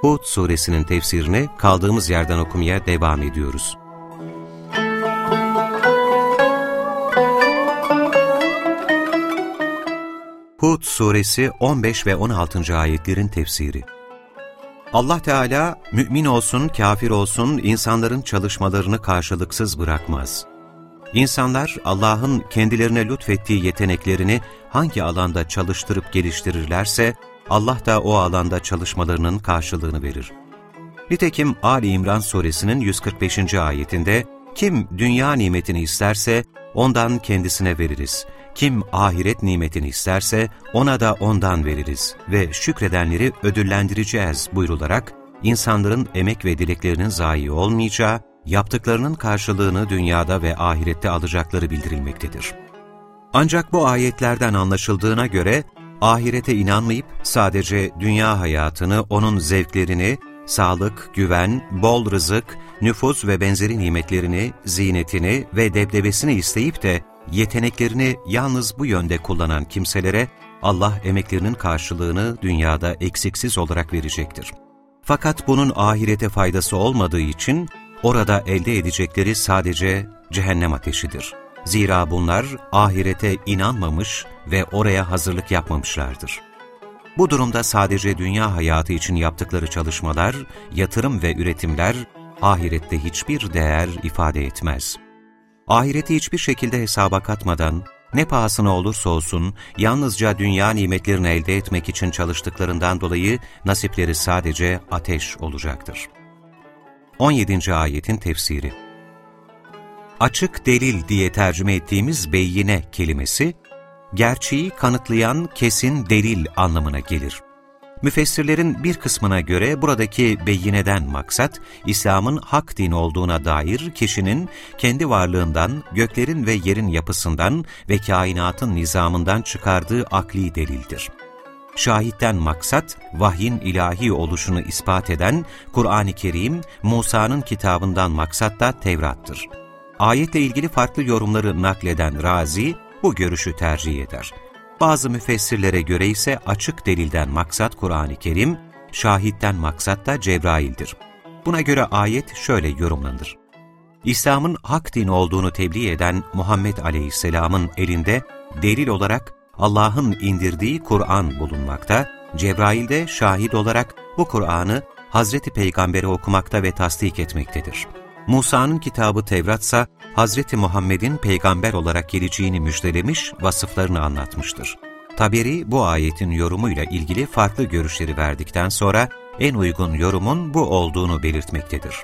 Hud suresinin tefsirini kaldığımız yerden okumaya devam ediyoruz. Hud suresi 15 ve 16. ayetlerin tefsiri Allah Teala, mümin olsun, kafir olsun, insanların çalışmalarını karşılıksız bırakmaz. İnsanlar Allah'ın kendilerine lütfettiği yeteneklerini hangi alanda çalıştırıp geliştirirlerse, Allah da o alanda çalışmalarının karşılığını verir. Nitekim Ali İmran suresinin 145. ayetinde, kim dünya nimetini isterse ondan kendisine veririz. Kim ahiret nimetini isterse ona da ondan veririz ve şükredenleri ödüllendireceğiz buyrularak, insanların emek ve dileklerinin zayi olmayacağı, yaptıklarının karşılığını dünyada ve ahirette alacakları bildirilmektedir. Ancak bu ayetlerden anlaşıldığına göre, ahirete inanmayıp sadece dünya hayatını, onun zevklerini, sağlık, güven, bol rızık, nüfus ve benzeri nimetlerini, zinetini ve debdebesini isteyip de yeteneklerini yalnız bu yönde kullanan kimselere Allah emeklerinin karşılığını dünyada eksiksiz olarak verecektir. Fakat bunun ahirete faydası olmadığı için orada elde edecekleri sadece cehennem ateşidir. Zira bunlar ahirete inanmamış ve oraya hazırlık yapmamışlardır. Bu durumda sadece dünya hayatı için yaptıkları çalışmalar, yatırım ve üretimler ahirette hiçbir değer ifade etmez. Ahireti hiçbir şekilde hesaba katmadan, ne pahasına olursa olsun yalnızca dünya nimetlerini elde etmek için çalıştıklarından dolayı nasipleri sadece ateş olacaktır. 17. Ayetin Tefsiri Açık delil diye tercüme ettiğimiz beyyine kelimesi, gerçeği kanıtlayan kesin delil anlamına gelir. Müfessirlerin bir kısmına göre buradaki beyineden maksat, İslam'ın hak din olduğuna dair kişinin kendi varlığından, göklerin ve yerin yapısından ve kainatın nizamından çıkardığı akli delildir. Şahitten maksat, vahyin ilahi oluşunu ispat eden Kur'an-ı Kerim, Musa'nın kitabından maksat da Tevrat'tır. Ayetle ilgili farklı yorumları nakleden Razi, bu görüşü tercih eder. Bazı müfessirlere göre ise açık delilden maksat Kur'an-ı Kerim, şahitten maksat da Cebrail'dir. Buna göre ayet şöyle yorumlanır. İslam'ın hak din olduğunu tebliğ eden Muhammed Aleyhisselam'ın elinde delil olarak Allah'ın indirdiği Kur'an bulunmakta, Cebrail de şahit olarak bu Kur'an'ı Hazreti Peygamber'e okumakta ve tasdik etmektedir. Musa'nın kitabı Tevrat ise Hazreti Muhammed'in peygamber olarak geleceğini müjdelemiş, vasıflarını anlatmıştır. Taberi bu ayetin yorumuyla ilgili farklı görüşleri verdikten sonra en uygun yorumun bu olduğunu belirtmektedir.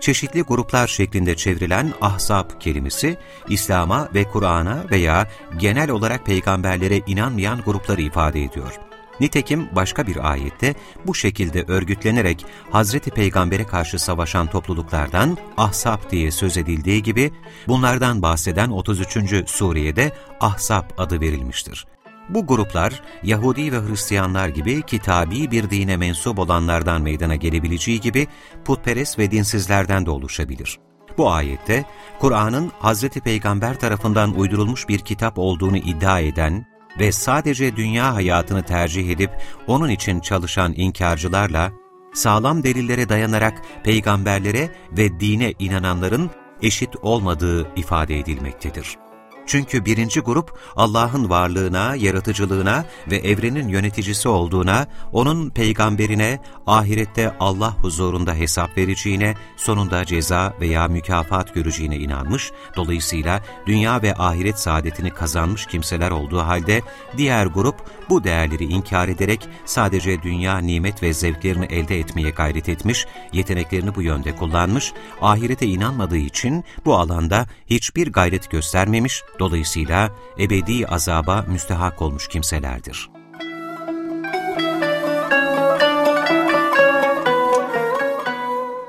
Çeşitli gruplar şeklinde çevrilen ahzab kelimesi, İslam'a ve Kur'an'a veya genel olarak peygamberlere inanmayan grupları ifade ediyor. Nitekim başka bir ayette bu şekilde örgütlenerek Hazreti Peygamber'e karşı savaşan topluluklardan Ahzab diye söz edildiği gibi bunlardan bahseden 33. sureye Ahzab adı verilmiştir. Bu gruplar Yahudi ve Hristiyanlar gibi kitabi bir dine mensup olanlardan meydana gelebileceği gibi putperest ve dinsizlerden de oluşabilir. Bu ayette Kur'an'ın Hazreti Peygamber tarafından uydurulmuş bir kitap olduğunu iddia eden ve sadece dünya hayatını tercih edip onun için çalışan inkarcılarla, sağlam delillere dayanarak peygamberlere ve dine inananların eşit olmadığı ifade edilmektedir. Çünkü birinci grup Allah'ın varlığına, yaratıcılığına ve evrenin yöneticisi olduğuna, O'nun peygamberine, ahirette Allah huzurunda hesap vereceğine, sonunda ceza veya mükafat göreceğine inanmış, dolayısıyla dünya ve ahiret saadetini kazanmış kimseler olduğu halde, diğer grup bu değerleri inkar ederek sadece dünya nimet ve zevklerini elde etmeye gayret etmiş, yeteneklerini bu yönde kullanmış, ahirete inanmadığı için bu alanda hiçbir gayret göstermemiş, Dolayısıyla ebedi azaba müstehak olmuş kimselerdir.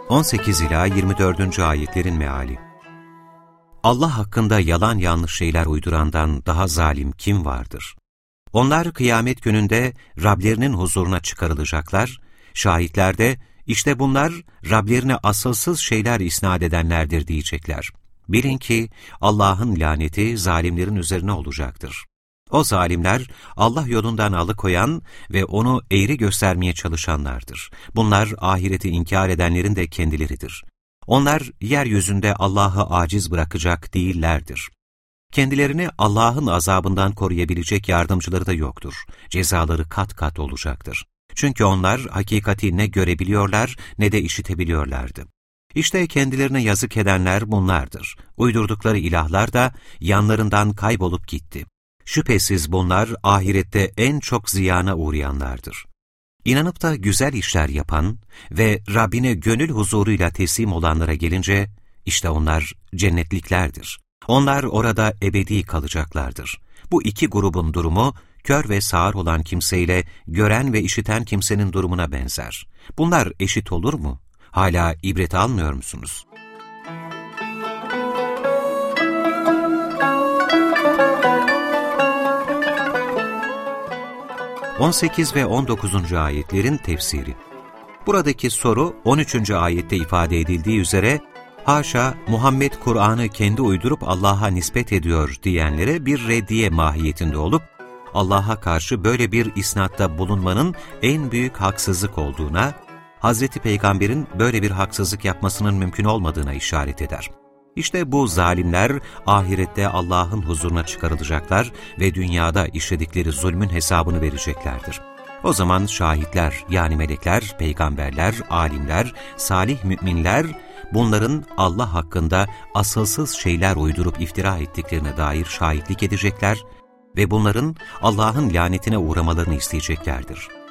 18 ila 24. ayetlerin meali. Allah hakkında yalan yanlış şeyler uydurandan daha zalim kim vardır? Onlar kıyamet gününde Rablerinin huzuruna çıkarılacaklar, şahitler de işte bunlar Rablerine asılsız şeyler isnat edenlerdir diyecekler. Bilin ki Allah'ın laneti zalimlerin üzerine olacaktır. O zalimler Allah yolundan alıkoyan ve onu eğri göstermeye çalışanlardır. Bunlar ahireti inkar edenlerin de kendileridir. Onlar yeryüzünde Allah'ı aciz bırakacak değillerdir. Kendilerini Allah'ın azabından koruyabilecek yardımcıları da yoktur. Cezaları kat kat olacaktır. Çünkü onlar hakikati ne görebiliyorlar ne de işitebiliyorlardı. İşte kendilerine yazık edenler bunlardır. Uydurdukları ilahlar da yanlarından kaybolup gitti. Şüphesiz bunlar ahirette en çok ziyana uğrayanlardır. İnanıp da güzel işler yapan ve Rabbine gönül huzuruyla teslim olanlara gelince, işte onlar cennetliklerdir. Onlar orada ebedi kalacaklardır. Bu iki grubun durumu, kör ve sağır olan kimseyle gören ve işiten kimsenin durumuna benzer. Bunlar eşit olur mu? Hala ibret almıyor musunuz? 18 ve 19. ayetlerin tefsiri. Buradaki soru 13. ayette ifade edildiği üzere haşa Muhammed Kur'an'ı kendi uydurup Allah'a nispet ediyor diyenlere bir reddiye mahiyetinde olup Allah'a karşı böyle bir isnatta bulunmanın en büyük haksızlık olduğuna, Hz. Peygamber'in böyle bir haksızlık yapmasının mümkün olmadığına işaret eder. İşte bu zalimler ahirette Allah'ın huzuruna çıkarılacaklar ve dünyada işledikleri zulmün hesabını vereceklerdir. O zaman şahitler yani melekler, peygamberler, alimler, salih müminler bunların Allah hakkında asılsız şeyler uydurup iftira ettiklerine dair şahitlik edecekler ve bunların Allah'ın lanetine uğramalarını isteyeceklerdir.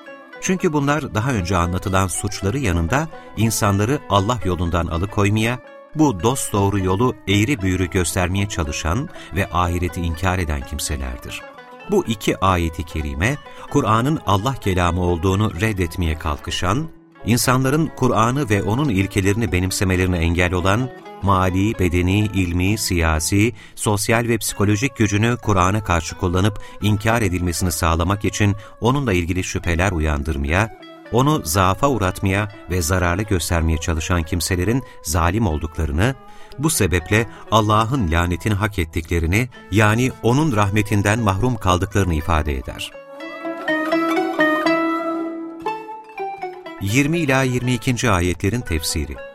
Çünkü bunlar daha önce anlatılan suçları yanında insanları Allah yolundan alıkoymaya, bu dost doğru yolu eğri büğrü göstermeye çalışan ve ahireti inkar eden kimselerdir. Bu iki ayeti kerime, Kur'an'ın Allah kelamı olduğunu reddetmeye kalkışan, insanların Kur'an'ı ve onun ilkelerini benimsemelerine engel olan, mali, bedeni, ilmi, siyasi, sosyal ve psikolojik gücünü Kur'an'a karşı kullanıp inkar edilmesini sağlamak için onunla ilgili şüpheler uyandırmaya, onu zaafa uğratmaya ve zararlı göstermeye çalışan kimselerin zalim olduklarını, bu sebeple Allah'ın lanetini hak ettiklerini, yani O'nun rahmetinden mahrum kaldıklarını ifade eder. 20 ila 22. ayetlerin tefsiri.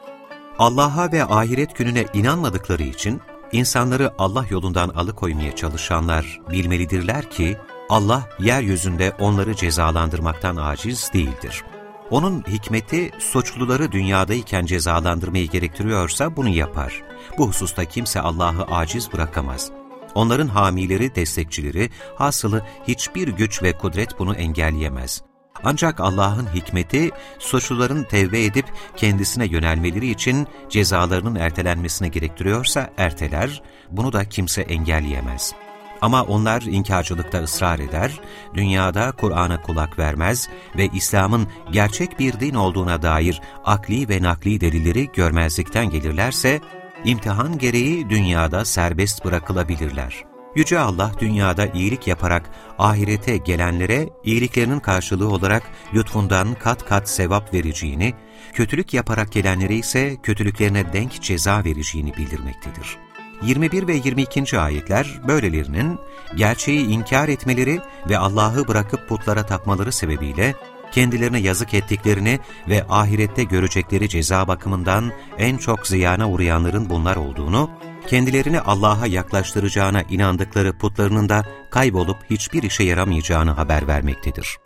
Allah'a ve ahiret gününe inanmadıkları için insanları Allah yolundan alıkoymaya çalışanlar bilmelidirler ki Allah yeryüzünde onları cezalandırmaktan aciz değildir. Onun hikmeti suçluları dünyadayken cezalandırmayı gerektiriyorsa bunu yapar. Bu hususta kimse Allah'ı aciz bırakamaz. Onların hamileri, destekçileri, hasılı hiçbir güç ve kudret bunu engelleyemez. Ancak Allah'ın hikmeti, suçluların tevbe edip kendisine yönelmeleri için cezalarının ertelenmesini gerektiriyorsa erteler, bunu da kimse engelleyemez.'' Ama onlar inkarcılıkta ısrar eder, dünyada Kur'an'a kulak vermez ve İslam'ın gerçek bir din olduğuna dair akli ve nakli delilleri görmezlikten gelirlerse, imtihan gereği dünyada serbest bırakılabilirler. Yüce Allah dünyada iyilik yaparak ahirete gelenlere iyiliklerinin karşılığı olarak lütfundan kat kat sevap vereceğini, kötülük yaparak gelenlere ise kötülüklerine denk ceza vereceğini bildirmektedir. 21 ve 22. ayetler böylelerinin gerçeği inkar etmeleri ve Allah'ı bırakıp putlara tapmaları sebebiyle kendilerine yazık ettiklerini ve ahirette görecekleri ceza bakımından en çok ziyana uğrayanların bunlar olduğunu, kendilerini Allah'a yaklaştıracağına inandıkları putlarının da kaybolup hiçbir işe yaramayacağını haber vermektedir.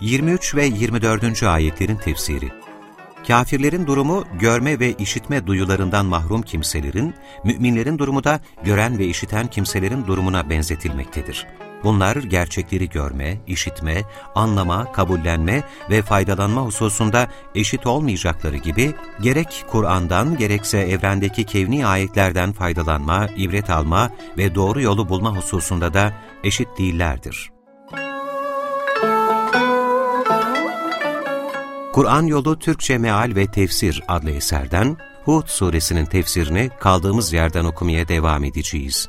23 ve 24. ayetlerin tefsiri Kafirlerin durumu görme ve işitme duyularından mahrum kimselerin, müminlerin durumu da gören ve işiten kimselerin durumuna benzetilmektedir. Bunlar gerçekleri görme, işitme, anlama, kabullenme ve faydalanma hususunda eşit olmayacakları gibi gerek Kur'an'dan gerekse evrendeki kevni ayetlerden faydalanma, ibret alma ve doğru yolu bulma hususunda da eşit değillerdir. Kur'an Yolu Türkçe Meal ve Tefsir adlı eserden Hud suresinin tefsirini kaldığımız yerden okumaya devam edeceğiz.